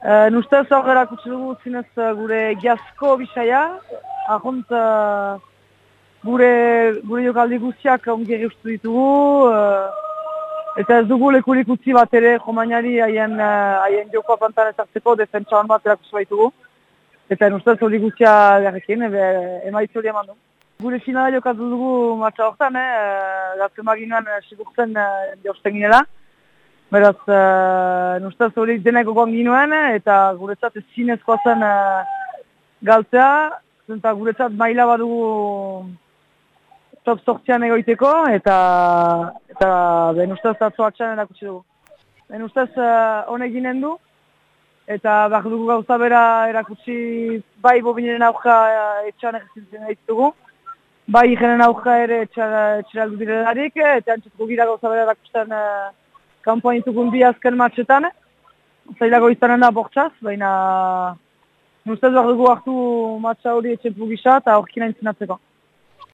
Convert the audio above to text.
Uh, Nustez hor erakutsi dugu zinez uh, gure giazko bisaia, ahont uh, gure, gure jokaldi guztiak ongi ustu ditugu, uh, eta ez dugu lekurik utzi bat ere jomainari haien, haien joko apantan ezartzeko defentsa bat erakutsi baitugu. Eta nustez hori guztia garrekin, emaitz hori eman du. Gure finala jokatu dugu matza horretan, eh, gazte maginoan eh, sigurtzen eh, jausten ginela. Beraz, uh, nustaz hori denek ginoen, eta guretzat ez zinezkoa zen uh, galtzea, zenta guretzat maila badugu top sortzean egoiteko, eta, eta ben ustez atzo atxan erakutsi dugu. Ben ustez uh, honek du, eta behar dugu gauza bera erakutsi bai bobinen aurka uh, etxan egizitzen dugu. Bai, jenen aurka ere etxeraldu direlarik, eta antzutuko gira gauza bera erakusten kanpoan intzukun bi azken matxetan. Zailago izanen da bortxaz, baina nustez behar dugu hartu matxa hori etxetu gisa eta horkina intzinatzeko.